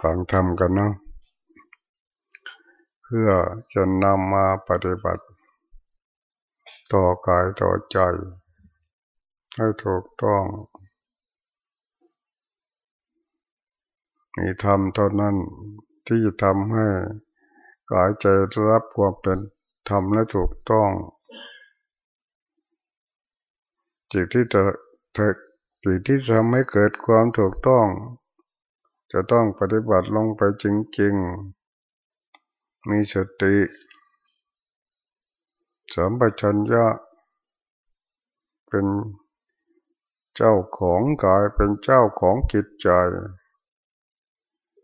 ฟังธรรมกันเนาะเพื่อจะนำมาปฏิบัติ ต่อกายต่อใจ ให้ถูกต้อง มีธรรมเท่านั้นที่จะทำให้กายใจรับความเป็นธรรมและถูกต้องจิตที่จะสิ่งที่ทำให้เกิดความถูกต้อง จะต้องปฏิบัติลงไปจริงๆ มีสติสัมปชัญญะ เป็นเจ้าของกายเป็นเจ้าของจิตใจ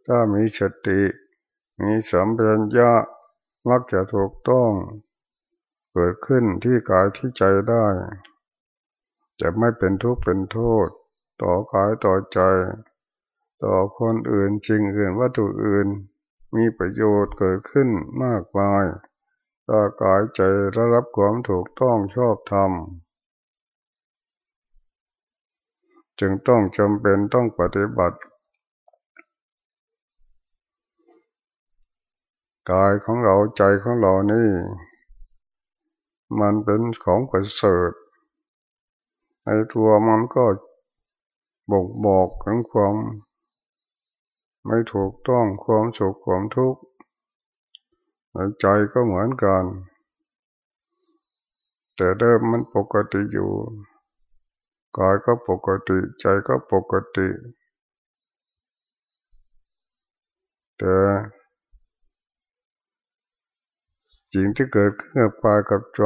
ถ้ามีสติ มีสัมปชัญญะมักจะถูกต้อง เกิดขึ้นที่กายที่ใจได้ จะไม่เป็นทุกข์เป็นโทษ ต่อกายต่อใจ ต่อคนอื่นจริงอื่นวัตถุอื่น มีประโยชน์เกิดขึ้นมากมายต่อกายใจระรับความถูกต้องชอบธรรมจึงต้องจำเป็นต้องปฏิบัติ กายของเราใจของเรานี่ มันเป็นของประเสริฐในตัวมันก็บอกบอกถึงความ ไม่ถูกต้องความสุขความทุกข์ใจก็เหมือนกัน แต่เดิมมันปกติอยู่กายก็ปกติ ใจก็ปกติ แต่สิ่งที่เกิดขึ้นกับกายกับใจ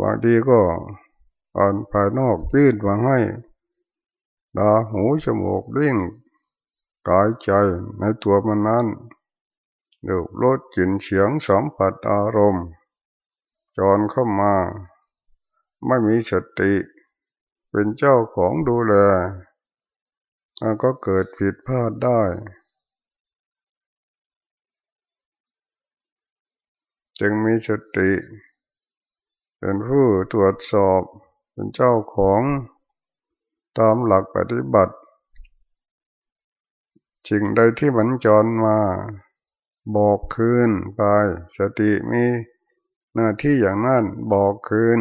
บางทีก็อันภายนอกยื่นมาให้ตาหูจมูกลิ้น กายใจในตัวมันนั้นดูรสกลิ่นเสียงสัมผัสอารมณ์ จอนเข้ามา ไม่มีสติ เป็นเจ้าของดูแลก็เกิดผิดพลาดได้ จึงมีสติ เป็นผู้ตรวจสอบ เป็นเจ้าของตามหลักปฏิบัติ สิ่งใดที่มันจรมาบอกคืนไป สติมีหน้าที่อย่างนั้นบอกคืน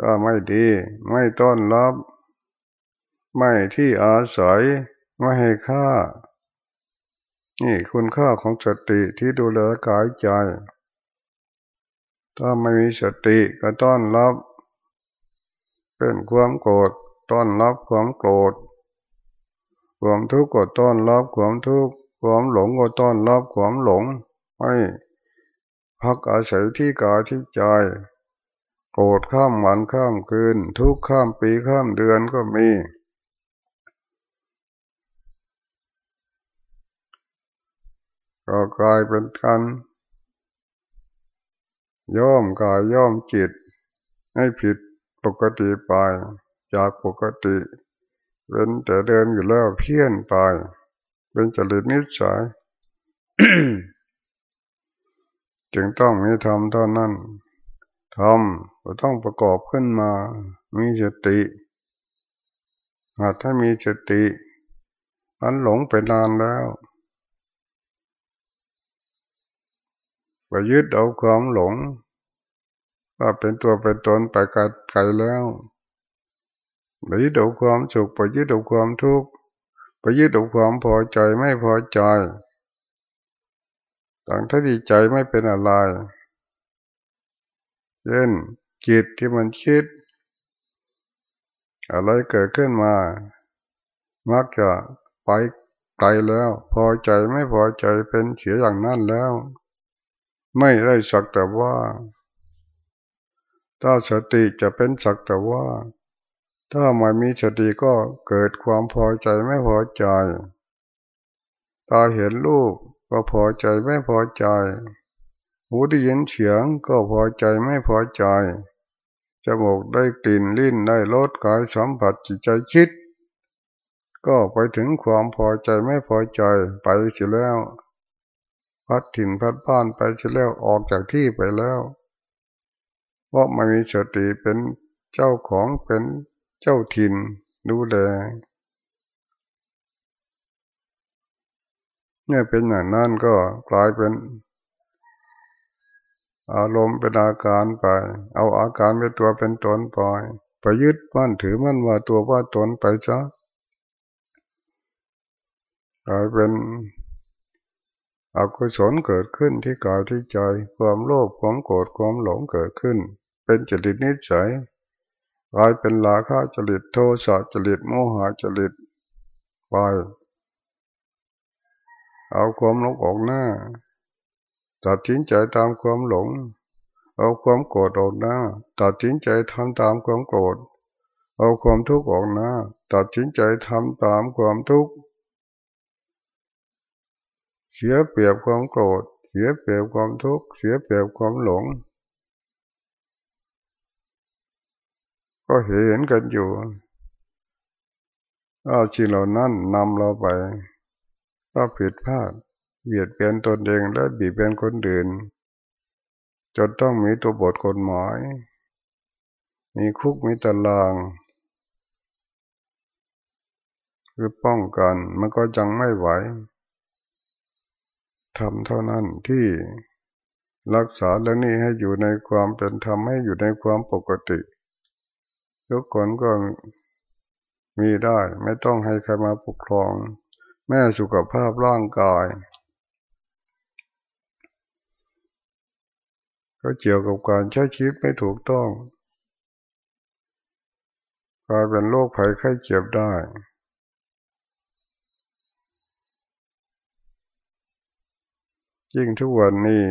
ถ้าไม่ดี ไม่ต้อนรับ ไม่ที่อาศัย ไม่ให้ค่า นี่คุณค่าของสติที่ดูแลกายใจ ถ้าไม่มีสติก็ต้อนรับ เป็นความโกรธต้อนรับความโกรธ ความทุกข์ก็ต้อนรับความทุกข์ความหลงก็ต้อนรับความหลงให้พักอาศัยที่กายที่ใจโกรธข้ามวันข้ามคืน ทุกข้ามปีข้ามเดือนก็มี ก็กลายเป็นกันย่อมกายย่อมจิต ให้ผิดปกติไปจากปกติ เป็นแต่เดินอยู่แล้วเพี้ยนไปเป็นจริตนิสัยจึงต้องมีธรรมเท่านั้นธรรมก็ต้องประกอบขึ้นมา มีสติหากถ้ามีสติมันหลงไปนานแล้วไปยึดเอาความหลง ว่าเป็นตัวเป็นตนไปไกลแล้ว ไปยึดเอาความสุขไปยึดเอาความทุกข์ไปยึดเอาความพอใจไม่พอใจต่างที่ใจไม่เป็นอะไรเช่นจิตที่มันคิด อะไรเกิดขึ้นมา มักจะไปไกลแล้ว พอใจไม่พอใจเป็นเสียอย่างนั้นแล้ว ไม่ได้สักแต่ว่า ถ้าสติจะเป็นสักแต่ว่า ถ้าไม่มีสติก็เกิดความพอใจไม่พอใจ ตาเห็นรูปก็พอใจไม่พอใจ หูได้ยินเสียงก็พอใจไม่พอใจ จมูกได้กลิ่นลิ้นได้รสกายสัมผัสจิตใจคิด ก็ไปถึงความพอใจไม่พอใจไปเสียแล้ว พัดถิ่นพัดบ้านไปเสียแล้วออกจากที่ไปแล้ว เพราะไม่มีสติเป็นเจ้าของเป็น เจ้าถิ่นดูแลเนี่ยเป็นอย่างนั้นก็กลายเป็น อารมณ์เป็นอาการไป เอาอาการเป็นตัวเป็นตนไปไปยึดมั่นถือมั่นว่าตัวว่าตนไปซะกลายเป็นอกุศลเกิดขึ้นที่กายที่ใจ ความโลภความโกรธความหลงเกิดขึ้น เป็นจริตนิสัย กลายเป็นราคะจริตโทสะจริตโมหะจริตไป เอาความหลงออกหน้าตัดสินใจตามความหลง เอาความโกรธออกหน้าตัดสินใจทำตามความโกรธ เอาความทุกข์ออกหน้าตัดสินใจทำตามความทุกข์เสียเปรียบความโกรธ เสียเปรียบความทุกข์ เสียเปรียบความหลง ก็เห็นกันอยู่อาชีเหล่านั้นนำเราไป ก็ผิดพลาดเบียดเบียนตนเองและบีบเบียนคนอื่น จนต้องมีตัวบทกฎหมาย มีคุกมีตารางคือป้องกันมันก็ยังไม่ไหวทำเท่านั้นที่รักษาแล้วนี่ให้อยู่ในความเป็นธรรมให้อยู่ในความปกติ ทุกคนก็มีได้ ไม่ต้องให้ใครมาปกครอง แม่สุขภาพร่างกาย ก็เกี่ยวกับการใช้ชีวิตไม่ถูกต้องกลายเป็นโรคภัยไข้เจ็บได้ยิ่งทุกวันนี้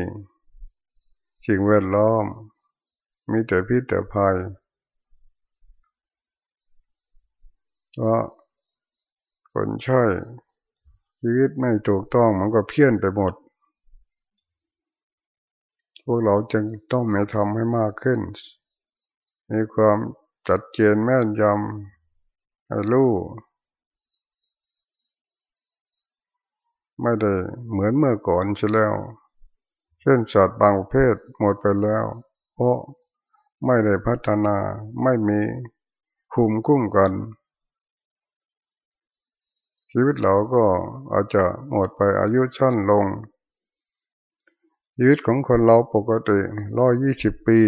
สิ่งแวดล้อม มีแต่พิษแต่ภัย เพราะคนใช่ชีวิตไม่ถูกต้องมันก็เพี้ยนไปหมด พวกเราจึงต้องไม่ทำให้มากขึ้น มีความจัดเจนแม่นยำให้รู้ไม่ได้เหมือนเมื่อก่อนใช่แล้ว เช่นสัตว์บางประเภทหมดไปแล้ว เพราะไม่ได้พัฒนาไม่มีคุมกุ้มกัน ชีวิตเราก็อาจจะหมดไปอายุชั้นลงชีวิตของคนเราปกติร้อยยี่สิบปี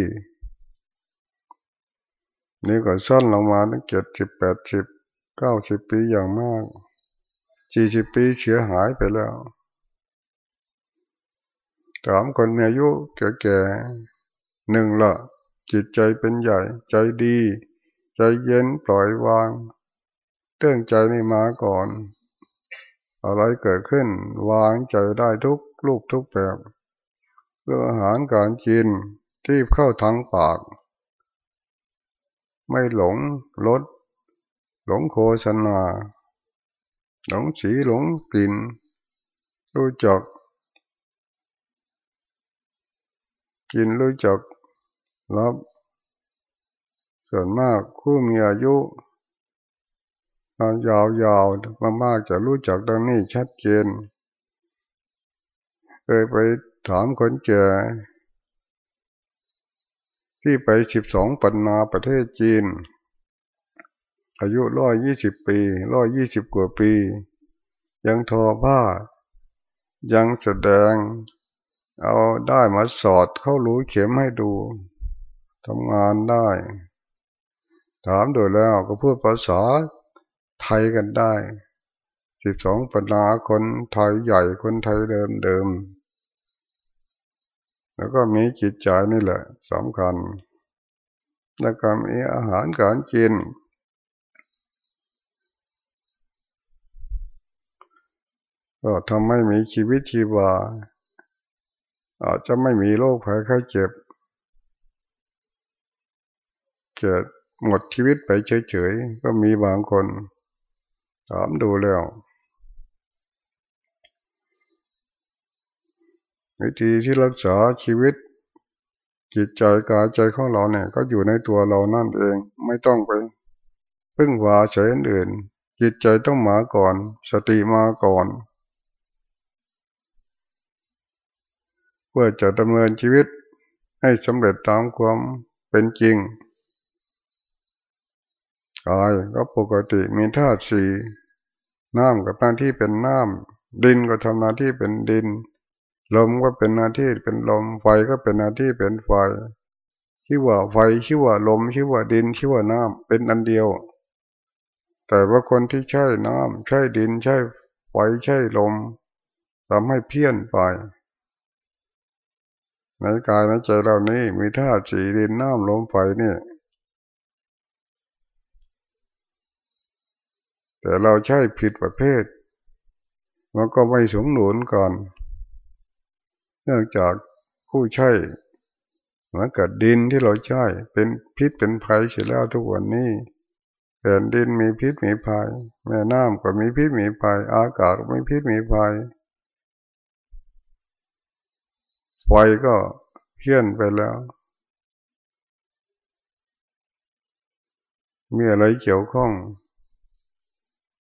นี่ก็ชั้นลงมาตั้งเจ็ดสิบแปดสิบเก้าสิบปีอย่างมากสี่สิบปีเสียหายไปแล้วถามคนมีอายุแก่ๆหนึ่งละจิตใจเป็นใหญ่ ใจดี ใจเย็นปล่อยวาง เรื่องใจนี่มาก่อน อะไรเกิดขึ้น วางใจได้ทุกลูกทุกแบบเรื่องอาหารการกินที่เข้าทางปาก ไม่หลงรสหลงโฆษณาหลงสีหลงกลิ่นรู้จักกินรู้จักรับ ส่วนมากคู่มีอายุ ยาวๆมากๆจะรู้จักดังนี้ชัดเจนเคยไปถามคนแก่ที่ไปสิบสองปันนาประเทศจีน อายุร้อยยี่สิบปีร้อยยี่สิบกว่าปี ยังทอผ้า ยังแสดง เอาได้มาสอดเข้ารู้เข็มให้ดูทำงานได้ ถามโดยแล้วก็พูดภาษา ไทยกันได้สิบสองปัญหาคนไทยใหญ่คนไทยเดิมเดิม แล้วก็มีจิตใจนี่แหละสำคัญ แล้วก็มีอาหารการกิน ก็ทำให้มีชีวิตชีวา อาจจะไม่มีโรคภัยไข้เจ็บเกิดหมดชีวิตไปเฉยๆ ก็มีบางคน ถามดูแล้ว วิธีที่รักษาชีวิต จิตใจกายใจของเราเนี่ย ก็อยู่ในตัวเรานั่นเอง ไม่ต้องไปพึ่งวาใช้อื่น จิตใจต้องมาก่อน สติมาก่อนเพื่อจะดำเนินชีวิตให้สำเร็จตามความเป็นจริงกายก็ปกติมีธาตุสี่ น้ำกับหน้าที่เป็นน้ำดินก็ทำหน้าที่เป็นดิน ลมก็เป็นหน้าที่เป็นลม ไฟก็เป็นหน้าที่เป็นไฟชื่อว่าไฟชื่อว่าลมชื่อว่าดินชื่อว่าน้ำเป็นอันเดียว แต่ว่าคนที่ใช้น้ำใช้ดินใช้ไฟใช้ลมทำให้เพี้ยนไปในกายในใจเรานี้มีธาตุสีดินน้ำลมไฟนี่ แต่เราใช้ผิดประเภท มันก็ไม่สมหนุนก่อนเนื่องจากผู้ใช้เหมือนกับดินที่เราใช้เป็นพิษเป็นภัยเสียแล้วทุกวันนี้แผ่นดินมีพิษมีภัย แม่น้ำก็มีพิษมีภัย อากาศก็มีพิษมีภัยไฟก็เพี้ยนไปแล้ว มีอะไรเกี่ยวข้อง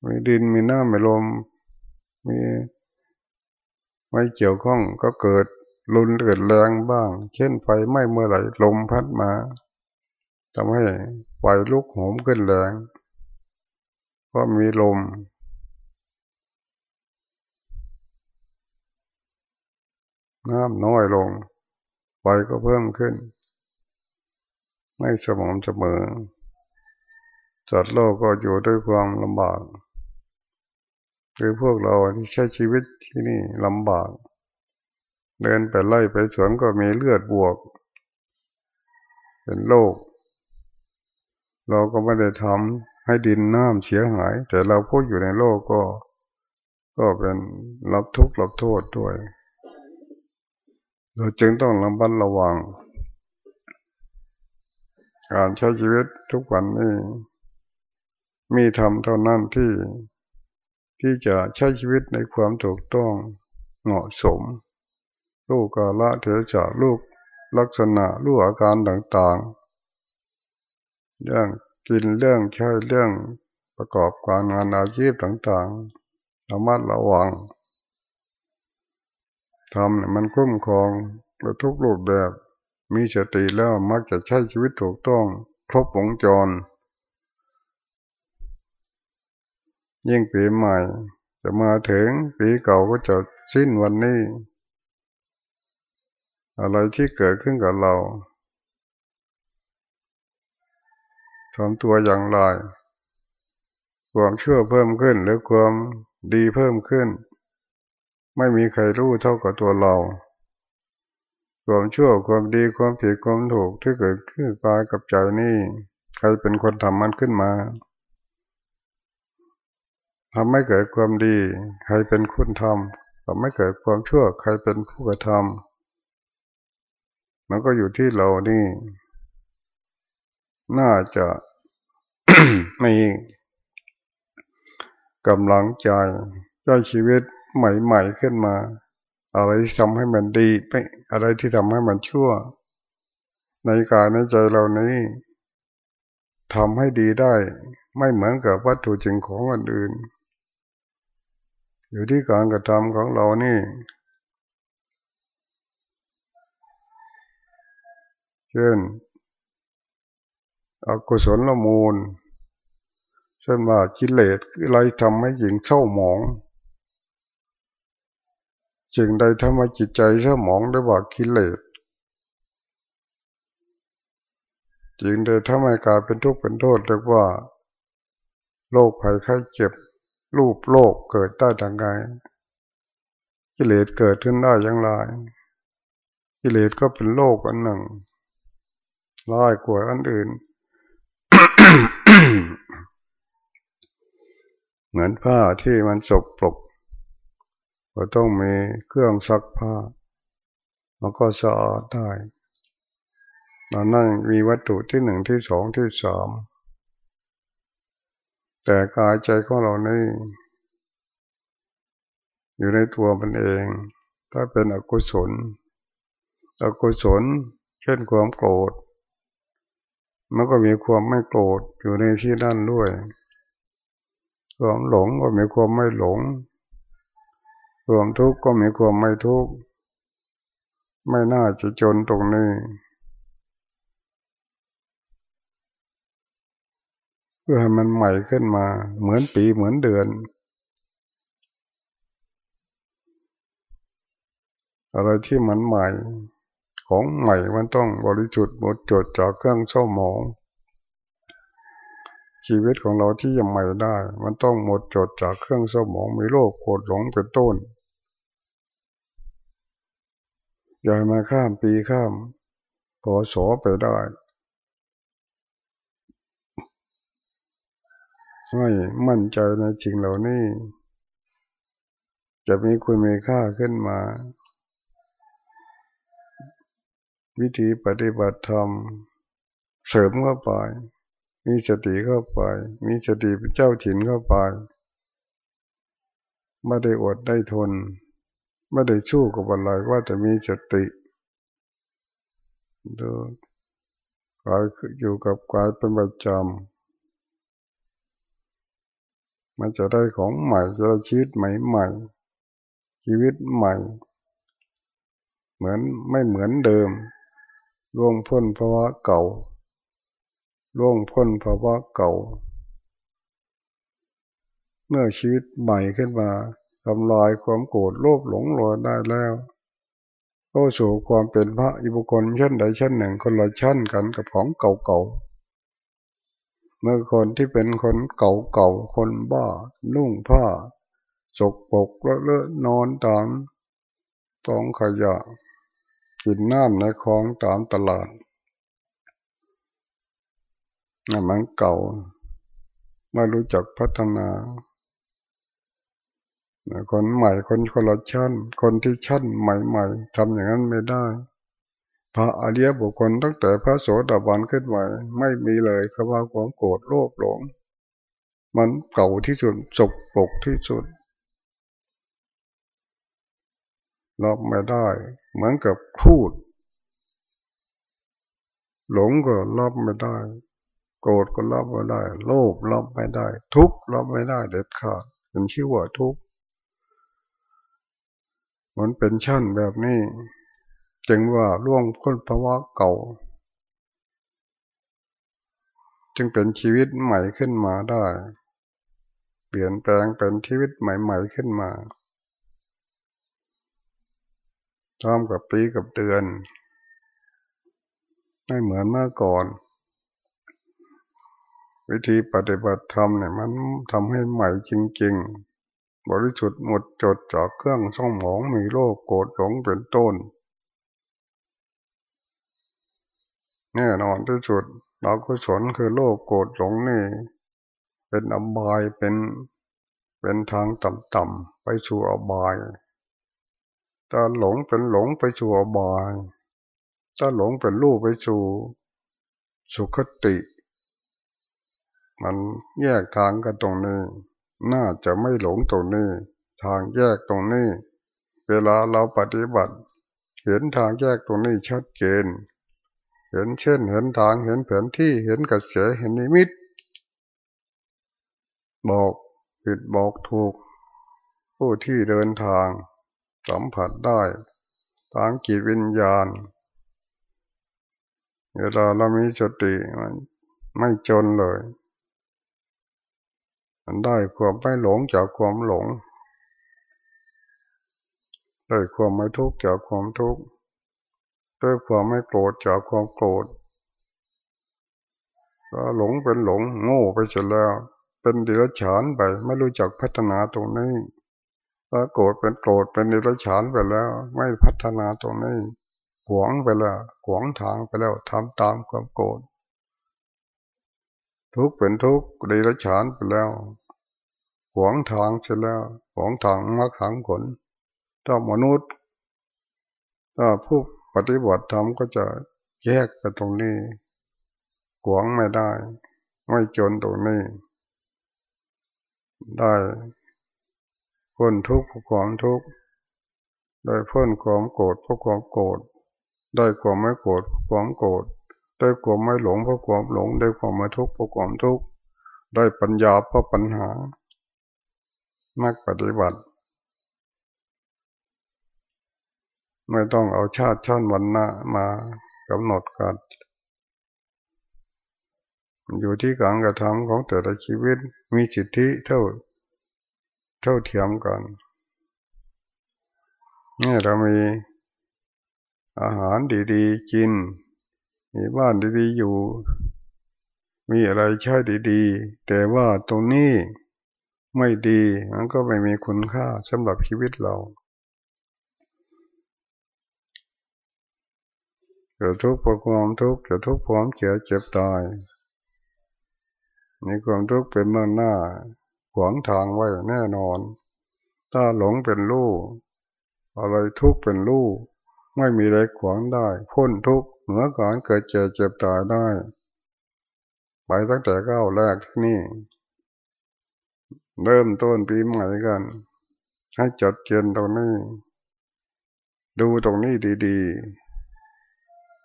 มีดินมีน้ำมีลม มีไม่เกี่ยวข้องก็เกิดรุนเกิดแรงบ้าง เช่นไฟไหม้เมื่อไหร่ลมพัดมาทำให้ไฟลุกโหมขึ้นแรงเพราะมีลม น้ำน้อยลง ไฟก็เพิ่มขึ้น ไม่สม่ำเสมอจัดโลกก็อยู่ด้วยความลำบาก คือพวกเราที่ใช้ชีวิตที่นี่ลำบาก เดินไปไล่ไปสวนก็มีเลือดบวก เป็นโรคเราก็ไม่ได้ทำให้ดินน้ำเสียหาย แต่เราพูดอยู่ในโลกก็ ก็เป็นรับทุกข์รับโทษด้วย เราจึงต้องระมัดระวัง การใช้ชีวิตทุกวันนี้มีธรรมเท่านั้นที่ ที่จะใช้ชีวิตในความถูกต้องเหมาะสม ลูกกาละเถระลูกลักษณะลูกอาการต่างๆ เรื่องกินเรื่องใช้เรื่องประกอบการงานอาชีพต่างๆสามารถระวังทำเนี่ยมันคุ้มครองและทุกรูปแบบมีสติแล้วมักจะใช้ชีวิตถูกต้อง ครบวงจร ยิ่งปีใหม่ จะมาถึงปีเก่าก็จะสิ้นวันนี้ อะไรที่เกิดขึ้นกับเราทำตัวอย่างไรความเชื่อเพิ่มขึ้นหรือความดีเพิ่มขึ้น ไม่มีใครรู้เท่ากับตัวเรา ความชั่วความดีความผิดความถูกที่เกิดขึ้นกายกับใจนี่ ใครเป็นคนทำมันขึ้นมา ทำให้เกิดความดี ใครเป็นคนทำทำให้เกิดความชั่วใครเป็นผู้กระทำมันก็อยู่ที่เรานี่ น่าจะมีกำลังใจใช้ชีวิตใหม่ๆขึ้นมา อะไรที่ทำให้มันดีไอะไรที่ทำให้มันชั่ว ในกายในใจเรานี้ทำให้ดีได้ ไม่เหมือนกับวัตถุจริงของอัน อยู่ที่การกระทำของเรานี่เช่นอกุศลละมูลเช่นว่ากิเลสอะไรทำให้หญิงเศร้าหมองจึงใดทำให้จิตใจเศร้าหมองได้ว่ากิเลสจึงใดทำให้กายเป็นทุกข์เป็นโทษเรียกว่าโรคภัยไข้เจ็บ รูปโลกเกิดได้ทางไงกิเลสเกิดขึ้นได้อย่างไรกิเลสก็เป็นโลกอันหนึ่งร้ายกว่าอันอื่น เหมือนผ้าที่มันสกปรกก็ต้องมีเครื่องซักผ้า มันก็สะอาดได้ตอนนั้นมีวัตถุที่หนึ่งที่สองที่สาม แต่กายใจของเรานี่อยู่ในตัวมันเอง ถ้าเป็นอกุศล อกุศล เช่นความโกรธ มันก็มีความไม่โกรธอยู่ในที่นั่นด้วย ความหลงก็มีความไม่หลง ความทุกข์ก็มีความไม่ทุกข์ ไม่น่าจะจนตรงนี้ พื่อให้มันใหม่ขึ้นมา เหมือนปีเหมือนเดือน อะไรที่มันใหม่ ของใหม่มันต้องบริสุทธิ์หมดจดจากเครื่องเศร้าหมอง ชีวิตของเราที่ยังใหม่ได้ มันต้องหมดจดจากเครื่องเศร้าหมองมีโรคโกรธหลงเป็นต้นอย่ามาข้ามปีข้ามพอสอไปได้ ให้มั่นใจในจริงเหล่านี้ จะมีคุณมีค่าขึ้นมา วิธีปฏิบัติธรรม เสริมเข้าไป มีสติเข้าไป มีสติเป็นเจ้าถิ่นเข้าไป ไม่ได้อดได้ทน ไม่ได้ชู้กับอะไรว่าจะมีสติดูกายอยู่กับกายเป็นประจำ มันจะได้ของใหม่จะได้ชีวิตใหม่ใหม่ชีวิตใหม่ เหมือนไม่เหมือนเดิมล่วงพ้นภาวะเก่าล่วงพ้นภาวะเก่า เมื่อชีวิตใหม่ขึ้นมาทำลายความโกรธโลภหลงลอยได้แล้วก็สู่ความเป็นพระอิบุคคลชั้นใดชั้นหนึ่งคนละชั้นกันกับของเก่าๆ เมื่อคนที่เป็นคนเก่าๆคนบ้านุ่งผ้าสกปรกเลอะเลอะนอนตามตองขยะกินน้ำในคลองตามตลาดนั่นมันเก่า ไม่รู้จักพัฒนาคนใหม่คนคนละชั้น คนที่ชั้นใหม่ๆทำอย่างนั้นไม่ได้ พระอริยบุคคลตั้งแต่พระโสดาบันขึ้นมาไม่มีเลยคำว่าความโกรธโลภหลง มันเก่าที่สุดสกปกที่สุดรับไม่ได้ เหมือนกับพูด หลงก็รับไม่ได้ โกรธก็รับไม่ได้ โลภรับไม่ได้ ทุกข์รับไม่ได้เด็ดขาดเป็นชื่อว่าทุกข์มันเป็นชั้นแบบนี้ จึงว่าล่วงพ้นภาวะเก่า จึงเป็นชีวิตใหม่ขึ้นมาได้ เปลี่ยนแปลงเป็นชีวิตใหม่ ๆขึ้นมาทำกับปีกับเดือน ไม่เหมือนเมื่อก่อน วิธีปฏิบัติธรรมเนี่ยมันทำให้ใหม่จริง ๆ บริสุทธิ์หมดจดจากเครื่องส่องหมองมีโลกโกรธหลงเป็นต้น แน่นอนที่สุดเรากุศลคือโลกโกรธหลงนี่เป็นอบายเป็นเป็นทางต่ำๆไปสู่อบาย ถ้าหลงเป็นหลงไปสู่อบาย ถ้าหลงเป็นรูปไปสู่สุขติ มันแยกทางกันตรงนี้ น่าจะไม่หลงตรงนี้ ทางแยกตรงนี้ เวลาเราปฏิบัติ เห็นทางแยกตรงนี้ชัดเจน เห็นเช่น เห็นทางเห็นแผนที่เห็นกระแสเห็นนิมิต บอกผิดบอกถูก ผู้ที่เดินทาง สัมผัสได้ทางกิจวิญญาณเวลาเรามีสติไม่จนเลย มันได้ความไม่หลงจากความหลงได้ความไม่ทุกข์จากความทุกข์ ได้ความไม่โกรธจากความโกรธก็หลงเป็นหลงโง่ไปเสร็จแล้ว เป็นเดรัจฉานไปไม่รู้จักพัฒนาตรงนี้ถ้าโกรธเป็นโกรธเป็นเดรัจฉานไปแล้ว ไม่พัฒนาตรงนี้หวงไปแล้วหวงทางไปแล้วทำตามความโกรธทุกเป็นทุกเดรัจฉานไปแล้วหวงทางเสร็จแล้วหวงทางมรรคทางผลถ้ามนุษย์ถ้าผู้ ปฏิบัติธรรมก็จะแยกกันตรงนี้หวงไม่ได้ ไม่จนตรงนี้ ได้พ้นทุกข์เพราะความทุกข์ได้พ้นความโกรธเพราะความโกรธได้ความไม่โกรธเพราะความโกรธได้ความไม่หลงเพราะความหลง ได้ความไม่ทุกข์เพราะความทุกข์ได้ปัญญาเพราะปัญหานักปฏิบัติ ไม่ต้องเอาชาติชั้นวันนะมากำหนดกันอยู่ที่การกระทำของแต่ละชีวิตมีสิทธิเท่าเท่าเทียมกันนี่เรามีอาหารดีๆกิน มีบ้านดีๆอยู่ มีอะไรใช้ดีๆ แต่ว่าตรงนี้ไม่ดีมันก็ไม่มีคุณค่าสำหรับชีวิตเรา จะทุกข์เพราะความทุกข์จะทุกข์เพราะเจ็บเจ็บตายมีความทุกข์เป็นเบื้องหน้า ขวางทางไว้แน่นอน ถ้าหลงเป็นลูกอะไรทุกข์เป็นลูกไม่มีอะไรขวางได้ พ้นทุกข์เหนือการเกิดเจ็บเจ็บตายได้ ไปตั้งแต่ก้าวแรกที่นี่ เริ่มต้นปีใหม่กัน ให้จดเจนตรงนี้ ดูตรงนี้ดี ๆ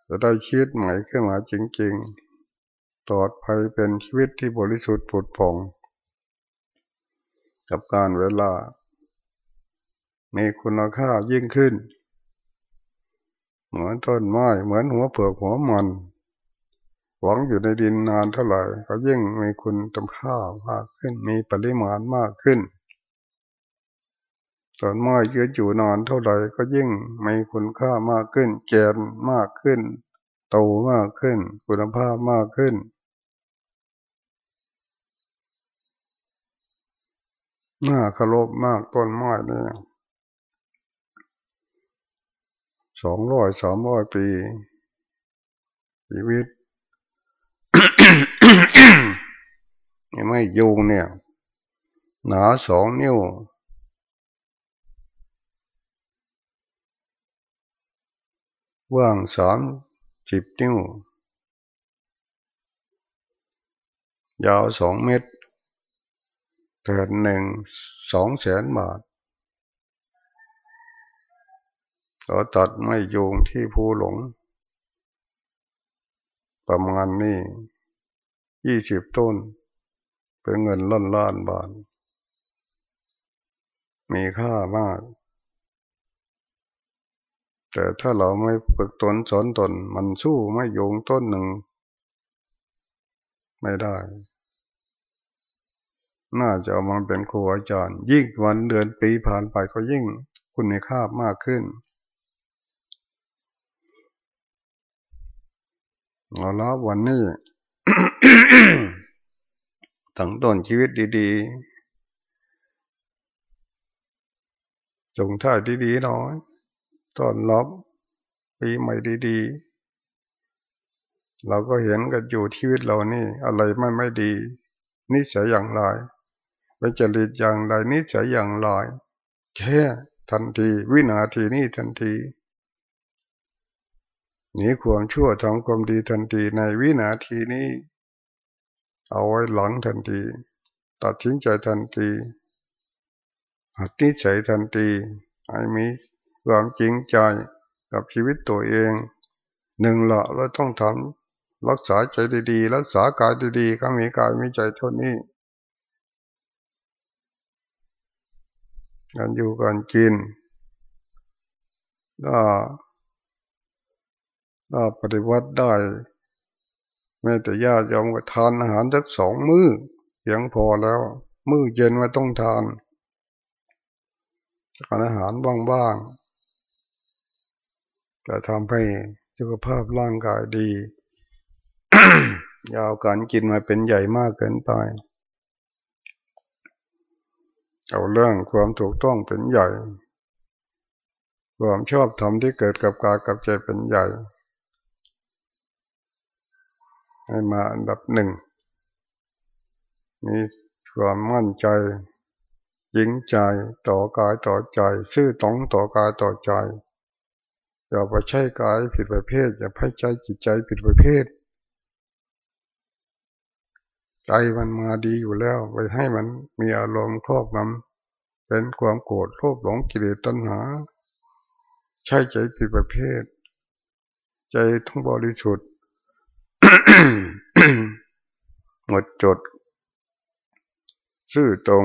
จะได้คิดใหม่ขึ้นมาจริงๆปลอดภัยเป็นชีวิตที่บริสุทธิ์ผุดผ่องกับการเวลา มีคุณค่ายิ่งขึ้น เหมือนต้นไม้เหมือนหัวเปลือกหัวมันหวังอยู่ในดินนานเท่าไหร่ ก็ยิ่งมีคุณตำค่ามากขึ้น มีปริมาณมากขึ้น ต้นไม้ยืนอยู่นานเท่าไหร่ก็ยิ่งมีคุณค่ามากขึ้น แกนมากขึ้น โตมากขึ้น คุณภาพมากขึ้น น่าเคารพมากต้นไม้เนี่ยสองร้อยสามร้อยปี ชีวิตไม่ยุงเนี่ย หนาสองนิ้ว ว่างสามสิบนิ้วยาวสองเมตรแผ่นหนึ่งสองแสนบาทเราตัดไม่โยงที่ผู้หลง ประมาณนี้ยี่สิบต้น เป็นเงินล้านล้านบาท มีค่ามาก แต่ถ้าเราไม่ฝึกตนสอนตน มันสู้ไม่โยงต้นหนึ่ง ไม่ได้ น่าจะเอามาเป็นครูอาจารย์ ยิ่งวันเดือนปีผ่านไปก็ยิ่งคุณค่ามากขึ้นเอาละวันนี้ตั้งต้นชีวิตดีๆจงท่ายดีๆน่อย ตอนรับปีใหม่ดีๆ เราก็เห็นกันอยู่ชีวิตเรานี่ อะไรไม่ไม่ดี นิสัยอย่างไรเป็นจริตอย่างไรนิสัยอย่างไรแค่ทันทีวินาทีนี้ทันทีหนีความชั่วทำความดีทันทีในวินาทีนี้ เอาไว้หลังทันที ตัดสินใจทันทีหัดนิสัยทันทีให้มี ความจริงใจกับชีวิตตัวเอง หนึ่งละเราต้องทำรักษาใจดีๆ รักษากายดีๆก็มีกายมีใจเท่านี้การอยู่การกินก็ถ้าปฏิวัติได้แม้แต่ญาติยอมก็ทานอาหารสักสองมือ้อเพียงพอแล้ว มื้อเย็นไม่ต้องทานทานอาหารบ้างๆ จะทำให้สุขภาพร่างกายดียาวการกินมาเป็นใหญ่มากเกินไป เอาเรื่องความถูกต้องเป็นใหญ่ ความชอบธรรมที่เกิดกับกายกับใจเป็นใหญ่ ให้มาอันดับหนึ่ง มีความมั่นใจยิงใจต่อกายต่อใจ ซื่อตรงต่อกายต่อใจ อย่าไปใช้กายผิดประเภท อย่าไปใจจิตใจผิดประเภท ใจมันมาดีอยู่แล้ว ไปให้มันมีอารมณ์ครอบงำเป็นความโกรธโลภหลงกิเลสตัณหา ใช่ใจผิดประเภท ใจทั้งบริสุทธิ์หมดจด ซื่อตรง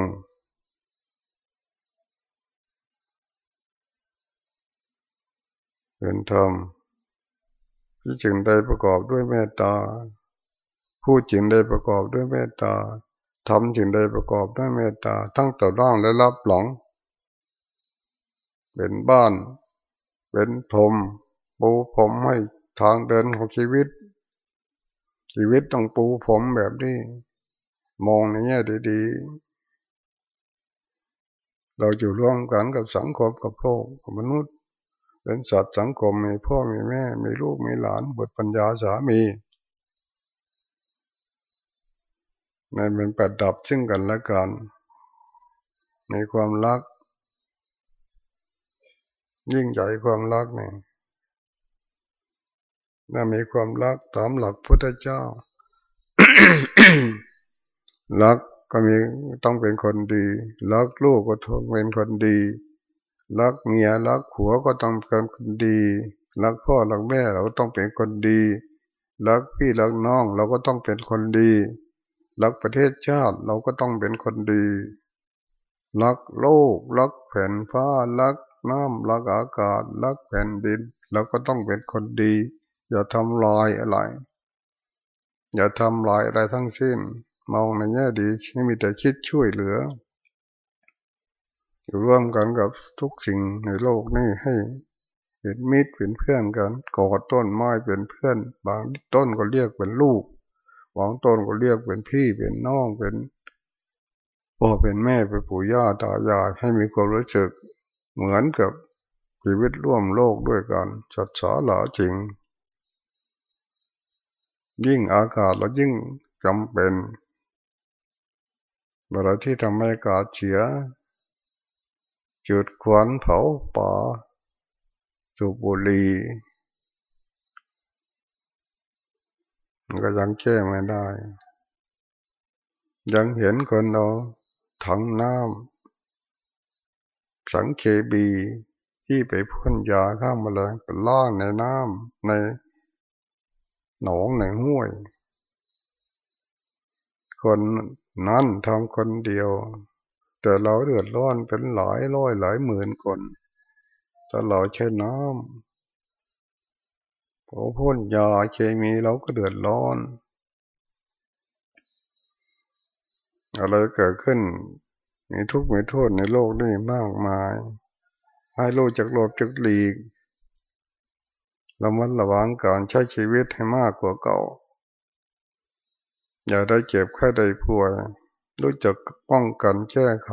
เป็นธรรมที่จึงได้ประกอบด้วยเมตตาพูดจึงได้ประกอบด้วยเมตตาทำจึงได้ประกอบด้วยเมตตา ทั้งต่อร่างและรับหลัง เป็นบ้าน เป็นพรมปูผมให้ทางเดินของชีวิต ชีวิตต้องปูผมแบบนี้ มองในแง่ดีๆ เราอยู่ร่วมกันกับสังคมกับโลกกับมนุษย์ เป็นสัตว์สังคมมีพ่อมีแม่ มีลูกมีหลานบุตรปัญญาสามีในเป็นประดับซึ่งกันและกัน ในความรัก ยิ่งใหญ่ความรักเนี่ยถ้ามีความรักตามหลักพุทธเจ้า รักก็มีต้องเป็นคนดี รักลูกก็ต้องเป็นคนดี รักเมียรักผัวก็ต้องเป็นคนดี รักพ่อรักแม่เราก็ต้องเป็นคนดีรักพี่รักน้องเราก็ต้องเป็นคนดีรักประเทศชาติเราก็ต้องเป็นคนดีรักโลกรักแผ่นฟ้ารักน้ำรักอากาศรักแผ่นดินเราก็ต้องเป็นคนดี อย่าทำลายอะไร อย่าทำลายอะไรทั้งสิ้น มองในแง่ดีไม่มีแต่คิดช่วยเหลือ ร่วมกันกับทุกสิ่งในโลกนี้ให้เป็นมิตรเป็นเพื่อนกันกอดต้นไม้เป็นเพื่อน บางต้นก็เรียกเป็นลูกบางต้นก็เรียกเป็นพี่เป็นน้องเป็นพ่อเป็นแม่เป็นปู่ย่าตายายให้มีความรู้สึกเหมือนกับชีวิตร่วมโลกด้วยกันชัดสาหลาจริง ยิ่งอากาศเรายิ่งจำเป็นเวลาที่ทำให้อากาศเฉีย จุดควันเผาป่าสุบุรีมันก็ยังแก้ไม่ได้ ยังเห็นคนเราถังน้ำสังเคบีที่ไปพ่นยาข้ามมาเลยเป็นล่างในน้ำในหนองในห้วย คนนั้นทำคนเดียว แต่เราเดือดร้อนเป็นหลายร้อยหลายหมื่นคนถ้าเราใช้น้ำพอพ่นยาเคมีเราก็เดือดร้อน อะไรเกิดขึ้น มีทุกข์มีโทษในโลกนี้มากมาย ให้โลกจากโลภจากหลีกเรามันระวังการใช้ชีวิตให้มากกว่าเก่า อย่าได้เจ็บแค่ได้ป่วย รู้จักป้องกันแก้ไข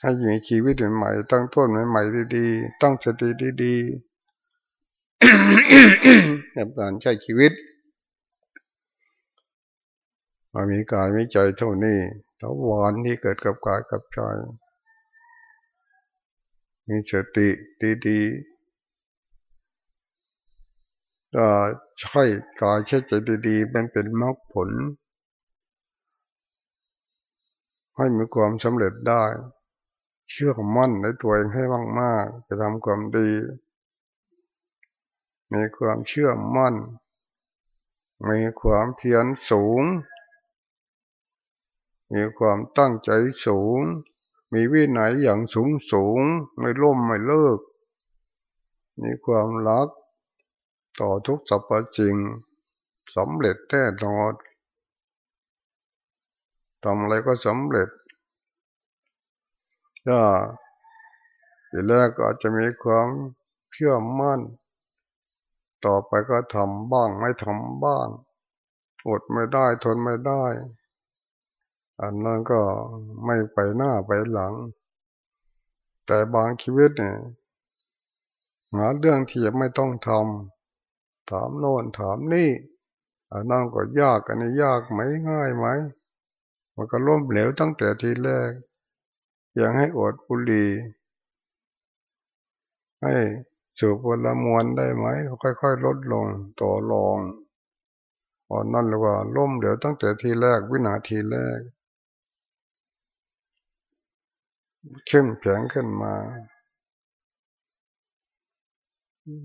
ให้มีชีวิตใหม่ตั้งต้นใหม่ๆดีๆตั้งสติดีๆในการใช้ชีวิตมามีกายมีใจเท่านี้ทวารที่เกิดกับกายกับใจมีสติดีๆถ้าใช่กายใช้ใจดีๆมันเป็นมรรคผล ให้มีความสำเร็จได้ เชื่อมั่นในตัวเองให้มากๆจะทำความดี มีความเชื่อมั่น มีความเพียรสูง มีความตั้งใจสูง มีวินัยอย่างสูงสูง ไม่ล่มไม่เลิก มีความรักต่อทุกสรรพจริงสำเร็จแท้นอน ทำอะไรก็สำเร็จถ้าทีแรกก็อาจจะมีความเชื่อมั่น ต่อไปก็ทำบ้างไม่ทำบ้างอดไม่ได้ทนไม่ได้ อันนั้นก็ไม่ไปหน้าไปหลัง แต่บางชีวิตเนี่ยหาเรื่องที่ไม่ต้องทำถามโน่นถามนี่อันนั้นก็ยากอันนี้ยากไหมง่ายไหม มันก็ล้มเหลวตั้งแต่ทีแรก อยังให้อดบุหรี่ให้สูบวันละมวนได้ไหมค่อยๆลดลงต่อรองอันนั้นเลยว่าล้มเหลวตั้งแต่ทีแรกวินาทีแรก เข้มแข็งขึ้นมา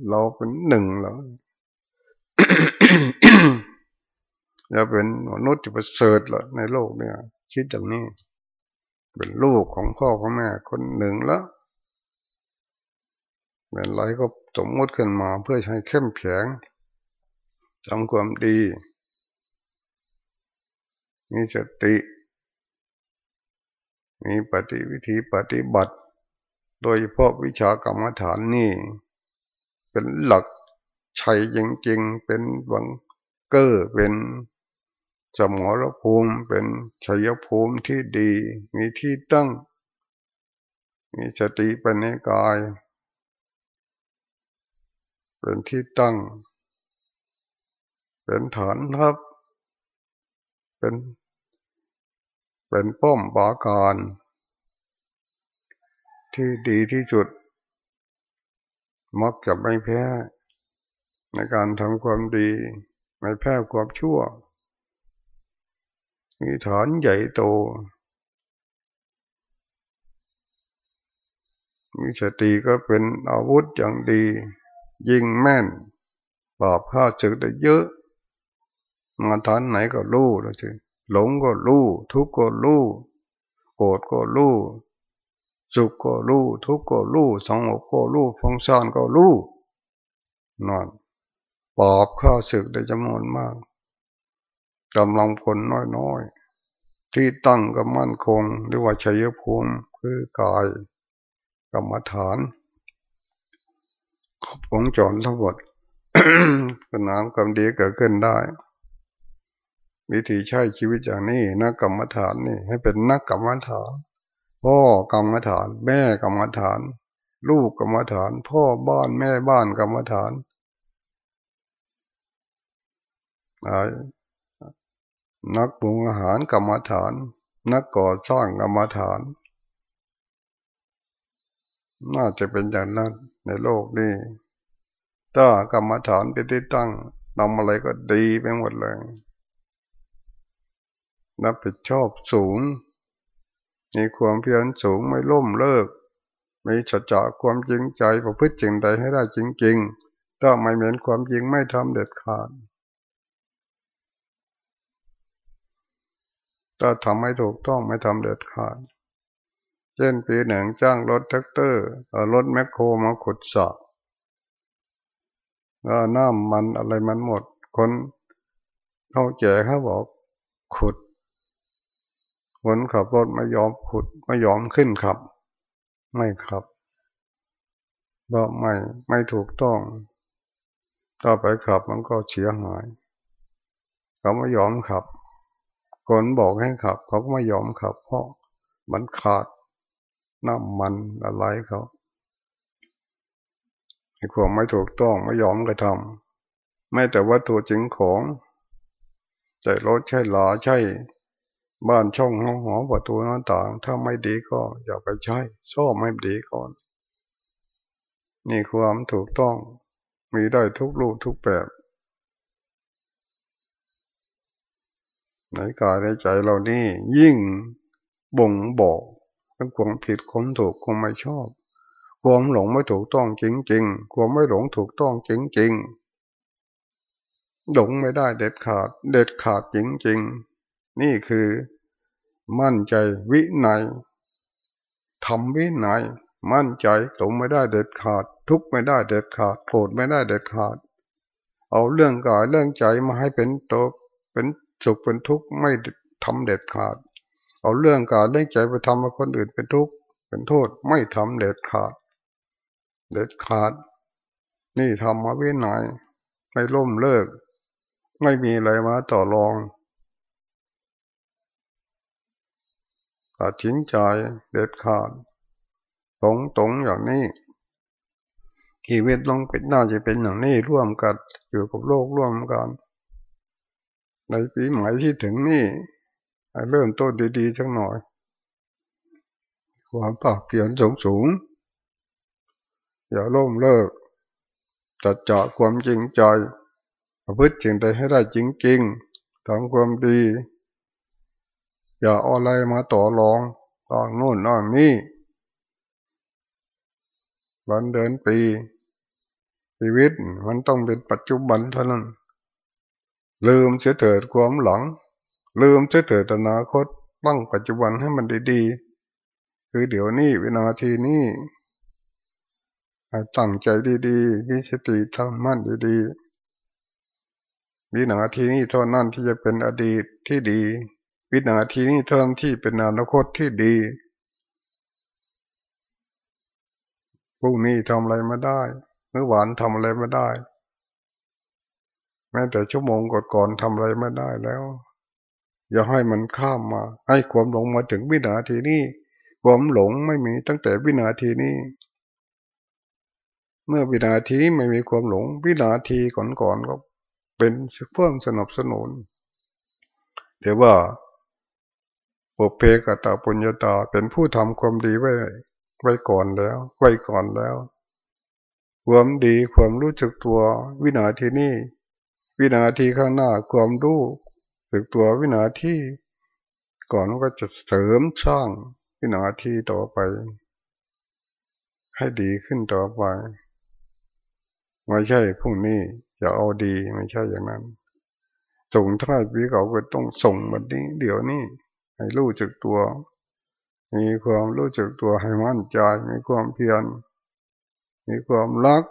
เราเป็นหนึ่งแล้ว อย่าเป็นมนุษย์ที่ประเสริฐละในโลกเนี่ย คิดอย่างนี้ เป็นลูกของพ่อของแม่คนหนึ่งแล้วเป็นไรก็สมมติขึ้นมาเพื่อให้เข้มแข็งทำความดี มีสติ มีปฏิวิธีปฏิบัติ โดยเฉพาะวิชากรรมฐานนี่ เป็นหลักชัยจริงๆ เป็นบังเกอร์เป็น สมรภูมิเป็นชัยภูมิที่ดี มีที่ตั้ง มีสติเปัญญกาย เป็นที่ตั้ง เป็นฐานทัพ เป็นเป็นป้อมปราการ ที่ดีที่สุด มักจะไม่แพ้ ในการทำความดี ไม่แพ้ความชั่ว มีฐานใหญ่โต มีสติก็เป็นอาวุธอย่างดี ยิงแม่นปราบข้าศึกได้เยอะ มาฐานไหนก็รู้แล้วสิหลงก็รู้ทุกข์ก็รู้โกรธก็รู้สุขก็รู้ทุกข์ก็รู้สงบก็รู้ฟงซานก็รู้นอนปราบข้าศึกได้จำนวนมาก กำลังผลน้อยๆ ที่ตั้งก็มั่นคง หรือว่าชัยภูมิคือกายกรรมฐานขบวงจรทั้งหมดสนามกำดีเกิดขึ้นได้ วิธีใช้ชีวิตอย่างนี้นักกรรมฐานนี่ ให้เป็นนักกรรมฐาน พ่อกรรมฐาน แม่กรรมฐาน ลูกกรรมฐาน พ่อบ้านแม่บ้านกรรมฐาน นักปรุงอาหารกรรมฐาน นักก่อสร้างกรรมฐาน น่าจะเป็นอย่างนั้นในโลกนี้ถ้ากรรมฐานเป็นที่ตั้งทำอะไรก็ดีไปหมดเลยรับผิดชอบสูง มีความเพียรสูงไม่ล้มเลิก มีสัจจะความจริงใจประพฤติจริงใดให้ได้จริงๆถ้าไม่เหมือนความจริงไม่ทำเด็ดขาด ถ้าทำให้ถูกต้องไม่ทำเด็ดขาด เช่นปีหนึ่งจ้างรถแทรกเตอร์เอารถแมคโครมาขุดสระแล้วน้ำมันอะไรมันหมด คนเขาแก่เขาบอกขุด คนขับรถไม่ยอมขุดไม่ยอมขึ้นขับ ไม่ขับเพราะไม่ไม่ถูกต้องถ้าไปขับมันก็เสียหาย เขาไม่ยอมขับ คนบอกให้ขับ เขาก็ไม่ยอมขับ เพราะมันขาดน้ำมันอะไรเขาไอ้ความไม่ถูกต้องไม่ยอมกระทำไม่แต่ว่าตัวจริงของใจรถใช่หลาใช่บ้านช่องห้องหอประตูหน้าต่าง ถ้าไม่ดีก็อย่าไปใช้ซ่อมไม่ดีก่อน นี่ความถูกต้องมีได้ทุกรูปทุกแบบ ในกายในใจเรานี่ยิ่งบ่งบอกเป็นความผิดความถูกความไม่ชอบ ความหลงไม่ถูกต้องจริงๆความไม่หลงถูกต้องจริงๆหลงไม่ได้เด็ดขาด เด็ดขาดจริงๆ นี่คือมั่นใจวินัยทำวินัยมั่นใจหลงไม่ได้เด็ดขาด ทุกไม่ได้เด็ดขาดโกรธไม่ได้เด็ดขาด เอาเรื่องกายเรื่องใจมาให้เป็นตัวเป็น สุขเป็นทุกข์ไม่ทำเด็ดขาด เอาเรื่องกายเรื่องใจไปทำให้คนอื่นเป็นทุกข์เป็นโทษไม่ทำเด็ดขาด เด็ดขาด นี่ทำมาวินัยไม่ล่มเลิก ไม่มีอะไรมาต่อรองตัดสินใจเด็ดขาดตรงตรงอย่างนี้ชีวิตลงเป็นน่าจะเป็นอย่างนี้ร่วมกันอยู่กับโลกร่วมกัน ในปีใหม่ที่ถึงนี่เริ่มต้นดีๆสักหน่อย ความปากเปลี่ยนสูงสูง อย่าล่มเลิกจัดเจ่าความจริงใจประพฤติจริงใดให้ได้จริงๆทำความดี อย่าเอาอะไรมาต่อรองต่อนู่นน่นนี่วันเดินปี ชีวิตมันต้องเป็นปัจจุบันเท่านั้น ลืมเสียเถิดความหลัง ลืมเสียเถิดอนาคตตั้งปัจจุบันให้มันดีๆ คือเดี๋ยวนี้วินาทีนี้ตั้งใจดีๆมีสติทำมั่นดีๆวินาทีนี้เท่านั้นที่จะเป็นอดีตที่ดีวินาทีนี้เท่าที่เป็นอนาคตที่ดีพรุ่งนี้ทำอะไรมาได้ เมื่อวานทำอะไรไม่ได้ แม้แต่ชั่วโมงก่อนๆทำอะไรไม่ได้แล้ว อย่าให้มันข้ามมา ให้ความหลงมาถึงวินาทีนี้ความหลงไม่มีตั้งแต่วินาทีนี้ เมื่อวินาทีไม่มีความหลง วินาทีก่อนๆก็เป็นเพื่อสนับสนุนเดี๋ยวว่าปุเพกตาปุญญาตาเป็นผู้ทำความดีไว้ไว้ก่อนแล้ว ไว้ก่อนแล้ว ความดีความรู้จักตัววินาทีนี้ วินาทีข้างหน้าความรู้สึกตัววินาทีก่อนก็จะเสริมสร้างวินาทีต่อไป ให้ดีขึ้นต่อไปไม่ใช่พรุ่งนี้จะเอาดีไม่ใช่อย่างนั้น ส่งท้ายปีเก่าก็ต้องส่งวันนี้ เดี๋ยวนี้ให้รู้จักตัว มีความรู้จักตัวให้มั่นใจมีความเพียรมีความรัก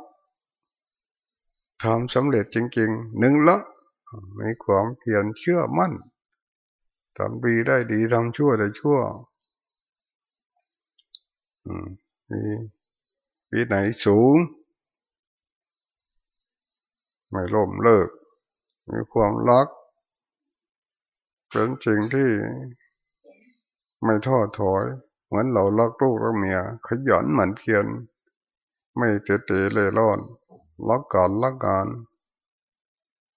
ทำสำเร็จจริงๆ หนึ่งละมีความเพียรเชื่อมั่นทำดีได้ดีทำชั่วได้ชั่วมีวิไหนสูง ไม่ล่มเลิก มีความรักเป็นสิ่งที่ไม่ท้อถอย เหมือนเราลักลูกรักเมีย ขยันหมั่นเพียรไม่เตะเตะเล่ร่อน รักการรักงาน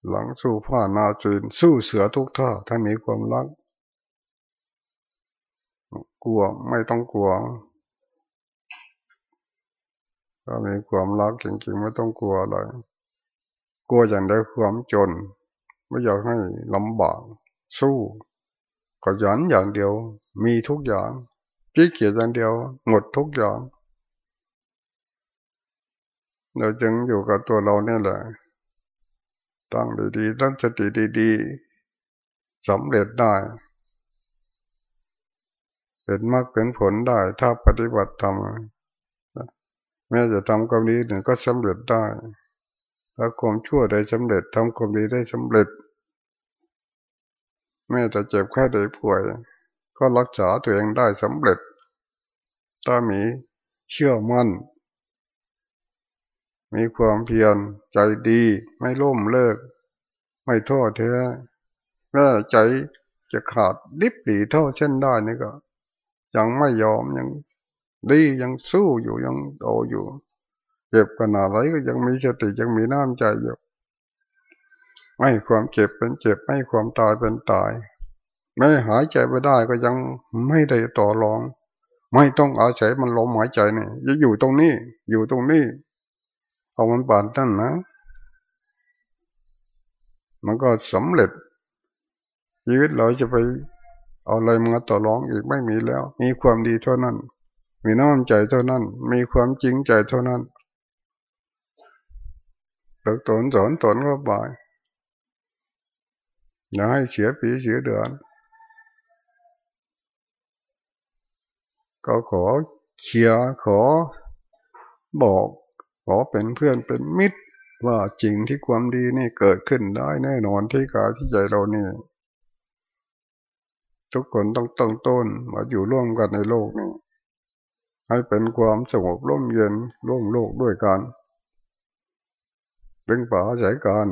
หลังสู้ผ้านาจีนสู้เสือทุกท่าถ้ามีความรัก กลัวไม่ต้องกลัวถ้ามีความรักจริงๆไม่ต้องกลัวอะไรกลัวอย่างได้ความจน ไม่อยากให้ลำบาก สู้ก็ยันอย่างเดียว มีทุกอย่างขี้เกียจอย่างเดียว หมดทุกอย่าง เราจึงอยู่กับตัวเราเนี่ยแหละ ตั้งดีๆ ตั้งสติดีๆสำเร็จได้ เป็นมรรคเป็นผลได้ ถ้าปฏิบัติธรรมแม้จะทำความดีหนึ่งก็สำเร็จได้ ถ้าความชั่วได้สำเร็จทำความดีได้สำเร็จ แม้จะเจ็บแค่ได้ป่วย ก็รักษาตัวเองได้สำเร็จ ถ้ามีเชื่อมั่น มีความเพียรใจดีไม่ล่มเลิก ไม่ท้อแท้แม้ใจจะขาดดิบดีเท่าเช่นได้นี่ก็ ยังไม่ยอมยังดียังสู้อยู่ยังโตอยู่เจ็บขนาดไรก็ยังมีสติยังมีน้ำใจอยู่ไม่ความเจ็บเป็นเจ็บไม่ความตายเป็นตาย ไม่หายใจไม่ได้ก็ยังไม่ได้ต่อรอง ไม่ต้องอาศัยมันลมหายใจนี่จะอยู่ตรงนี้ อยู่ตรงนี้ เอามันบานตั้นนะ มันก็สำเร็จ ชีวิตเราจะไปเอาอะไรมาต่อรองอีกไม่มีแล้ว มีความดีเท่านั้น มีน้ำใจเท่านั้น มีความจริงใจเท่านั้นตกตนสอนตนก็บ่ายอย่าให้เสียปีเสียเดือน ก็ขอเชียร์ขอบอก ขอเป็นเพื่อนเป็นมิตรว่าจริงที่ความดีนี่เกิดขึ้นได้แน่นอนที่กายที่ใจเรานี่ ทุกคนต้องตั้งต้นมาอยู่ร่วมกันในโลกนี้ให้เป็นความสงบร่มเย็นร่วมโลกด้วยกันเป็นป่าสายการ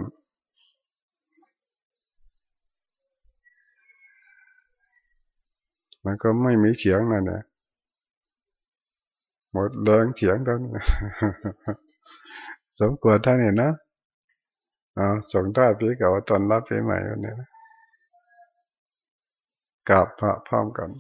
มันก็ไม่มีเสียงนั่นแหละ หมดแรงเสียงกันสมควรท่านนี่นะอ่าส่งท้ายปีเก่าตอนรับปีใหม่วันนี้กราบพระพร้อมกัน